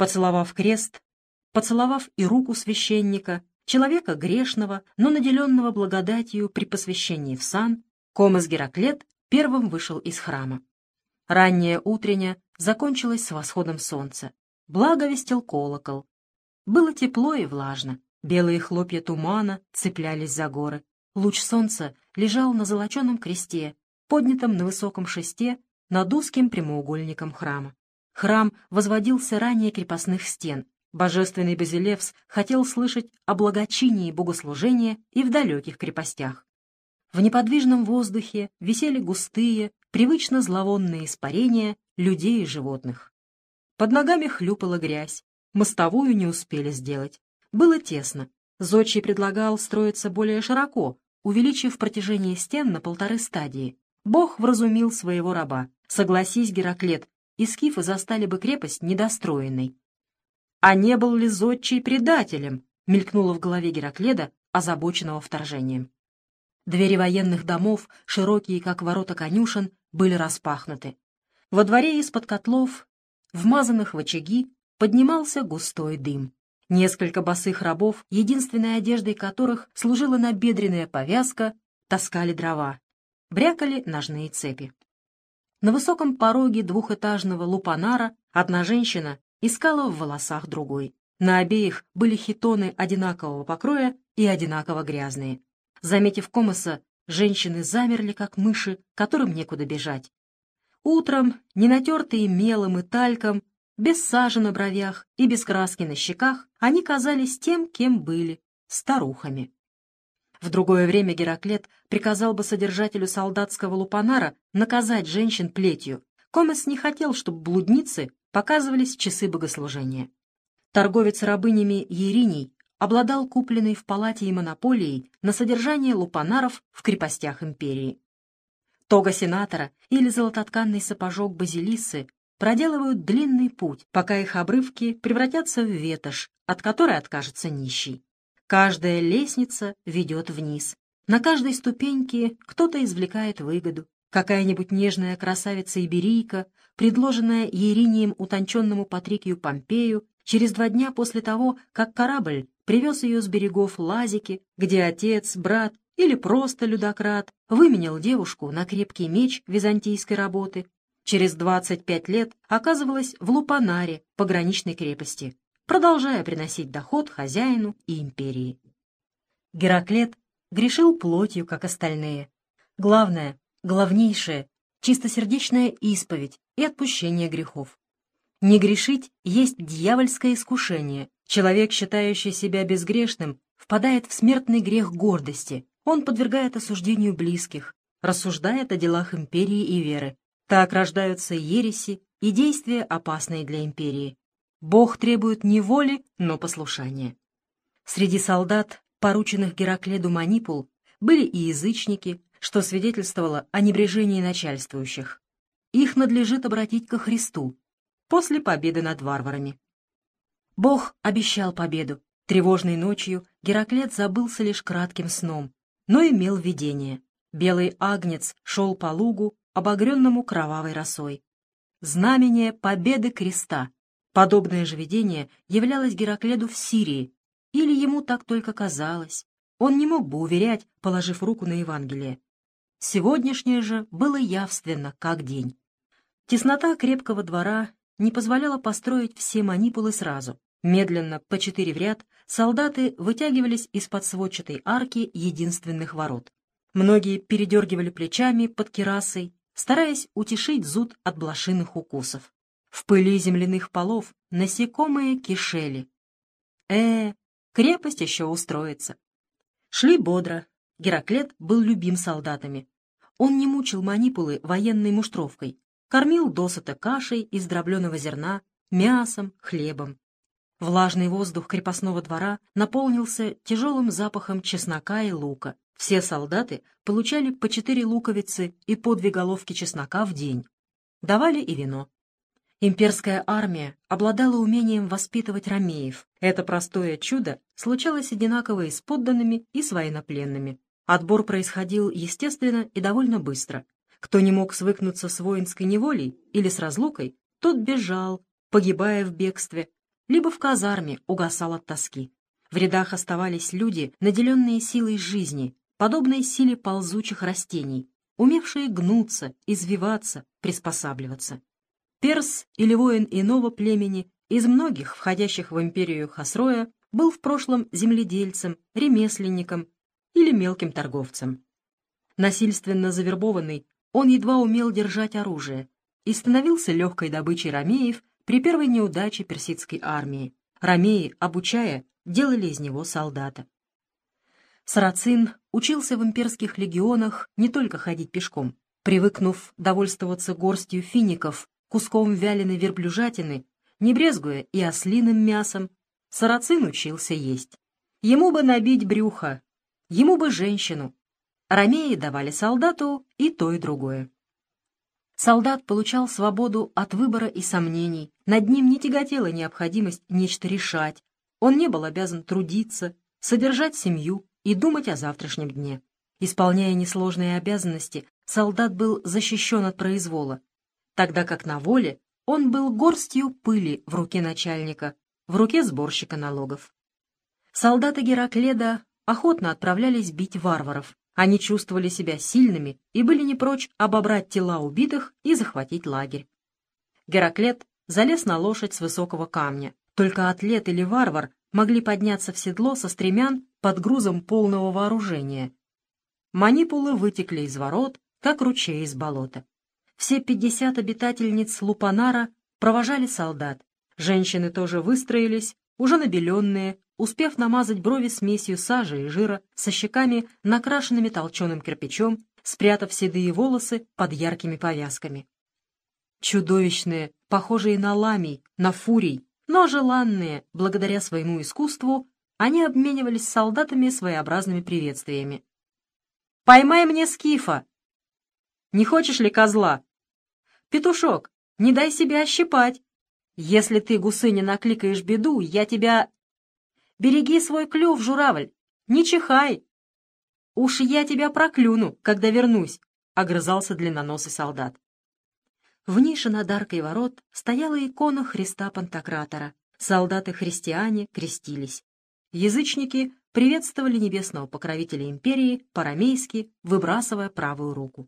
поцеловав крест, поцеловав и руку священника, человека грешного, но наделенного благодатью при посвящении в сан, Комос Гераклет первым вышел из храма. Раннее утреннее закончилось с восходом солнца. Благовестил колокол. Было тепло и влажно. Белые хлопья тумана цеплялись за горы. Луч солнца лежал на золоченом кресте, поднятом на высоком шесте над узким прямоугольником храма. Храм возводился ранее крепостных стен. Божественный Базилевс хотел слышать о благочинии богослужения и в далеких крепостях. В неподвижном воздухе висели густые, привычно зловонные испарения людей и животных. Под ногами хлюпала грязь, мостовую не успели сделать. Было тесно. Зодчий предлагал строиться более широко, увеличив протяжение стен на полторы стадии. Бог вразумил своего раба. Согласись, Гераклет, и скифы застали бы крепость недостроенной. А не был ли Зодчий предателем? Мелькнуло в голове Геракледа, озабоченного вторжением. Двери военных домов, широкие, как ворота конюшен, были распахнуты. Во дворе из-под котлов, вмазанных в очаги, поднимался густой дым. Несколько босых рабов, единственной одеждой которых служила набедренная повязка, таскали дрова. Брякали ножные цепи. На высоком пороге двухэтажного лупанара одна женщина искала в волосах другой. На обеих были хитоны одинакового покроя и одинаково грязные. Заметив Комоса, женщины замерли, как мыши, которым некуда бежать. Утром, не натертые мелом и тальком, без сажи на бровях и без краски на щеках, они казались тем, кем были — старухами. В другое время Гераклет приказал бы содержателю солдатского лупанара наказать женщин плетью. Комес не хотел, чтобы блудницы показывались часы богослужения. Торговец рабынями Ериний обладал купленной в палате и монополией на содержание лупанаров в крепостях империи. Тога сенатора или золототканный сапожок базилисы проделывают длинный путь, пока их обрывки превратятся в ветошь, от которой откажется нищий. Каждая лестница ведет вниз. На каждой ступеньке кто-то извлекает выгоду. Какая-нибудь нежная красавица-иберийка, предложенная Еринием утонченному Патрикию Помпею, через два дня после того, как корабль привез ее с берегов Лазики, где отец, брат или просто людократ выменял девушку на крепкий меч византийской работы, через 25 лет оказывалась в Лупанаре, пограничной крепости, продолжая приносить доход хозяину и империи. Гераклет грешил плотью, как остальные. Главное, главнейшее, чистосердечная исповедь и отпущение грехов. Не грешить есть дьявольское искушение. Человек, считающий себя безгрешным, впадает в смертный грех гордости. Он подвергает осуждению близких, рассуждает о делах империи и веры, так рождаются ереси и действия, опасные для империи. Бог требует не воли, но послушания. Среди солдат, порученных Геракледу манипул, были и язычники, что свидетельствовало о небрежении начальствующих. Их надлежит обратить ко Христу после победы над варварами. Бог обещал победу. Тревожной ночью Гераклет забылся лишь кратким сном, но имел видение. Белый агнец шел по лугу, обогренному кровавой росой. Знамение победы креста. Подобное же видение являлось Геракледу в Сирии, или ему так только казалось. Он не мог бы уверять, положив руку на Евангелие. Сегодняшнее же было явственно, как день. Теснота крепкого двора не позволяла построить все манипулы сразу. Медленно, по четыре в ряд, солдаты вытягивались из-под сводчатой арки единственных ворот. Многие передергивали плечами под керасой, стараясь утешить зуд от блошиных укусов. В пыли земляных полов насекомые кишели. Э, крепость еще устроится. Шли бодро. Гераклет был любим солдатами. Он не мучил манипулы военной муштровкой, кормил досыта кашей из дробленого зерна, мясом, хлебом. Влажный воздух крепостного двора наполнился тяжелым запахом чеснока и лука. Все солдаты получали по четыре луковицы и по две головки чеснока в день. Давали и вино. Имперская армия обладала умением воспитывать ромеев. Это простое чудо случалось одинаково и с подданными, и с военнопленными. Отбор происходил естественно и довольно быстро. Кто не мог свыкнуться с воинской неволей или с разлукой, тот бежал, погибая в бегстве, либо в казарме угасал от тоски. В рядах оставались люди, наделенные силой жизни, подобной силе ползучих растений, умевшие гнуться, извиваться, приспосабливаться. Перс или воин иного племени из многих, входящих в империю Хасроя, был в прошлом земледельцем, ремесленником или мелким торговцем. Насильственно завербованный, он едва умел держать оружие и становился легкой добычей ромеев при первой неудаче персидской армии. Ромеи, обучая, делали из него солдата. Сарацин учился в имперских легионах не только ходить пешком. Привыкнув довольствоваться горстью фиников, куском вяленой верблюжатины, не брезгуя и ослиным мясом, Сарацин учился есть. Ему бы набить брюхо, ему бы женщину. Ромеи давали солдату и то, и другое. Солдат получал свободу от выбора и сомнений, над ним не тяготела необходимость нечто решать, он не был обязан трудиться, содержать семью и думать о завтрашнем дне. Исполняя несложные обязанности, солдат был защищен от произвола, тогда как на воле он был горстью пыли в руке начальника, в руке сборщика налогов. Солдаты Геракледа охотно отправлялись бить варваров. Они чувствовали себя сильными и были не прочь обобрать тела убитых и захватить лагерь. Гераклет залез на лошадь с высокого камня. Только атлет или варвар могли подняться в седло со стремян под грузом полного вооружения. Манипулы вытекли из ворот, как ручей из болота. Все пятьдесят обитательниц Лупанара провожали солдат, Женщины тоже выстроились, уже набеленные, успев намазать брови смесью сажи и жира, со щеками, накрашенными толченым кирпичом, спрятав седые волосы под яркими повязками. Чудовищные, похожие на ламий, на фурий, но желанные, благодаря своему искусству, они обменивались с солдатами своеобразными приветствиями. «Поймай мне скифа!» «Не хочешь ли козла?» «Петушок, не дай себя ощипать!» Если ты, гусыня, накликаешь беду, я тебя... Береги свой клюв, журавль, не чихай. Уж я тебя проклюну, когда вернусь, — огрызался длинноносый солдат. В нише над аркой ворот стояла икона Христа Пантократора. Солдаты-христиане крестились. Язычники приветствовали небесного покровителя империи по-рамейски, выбрасывая правую руку.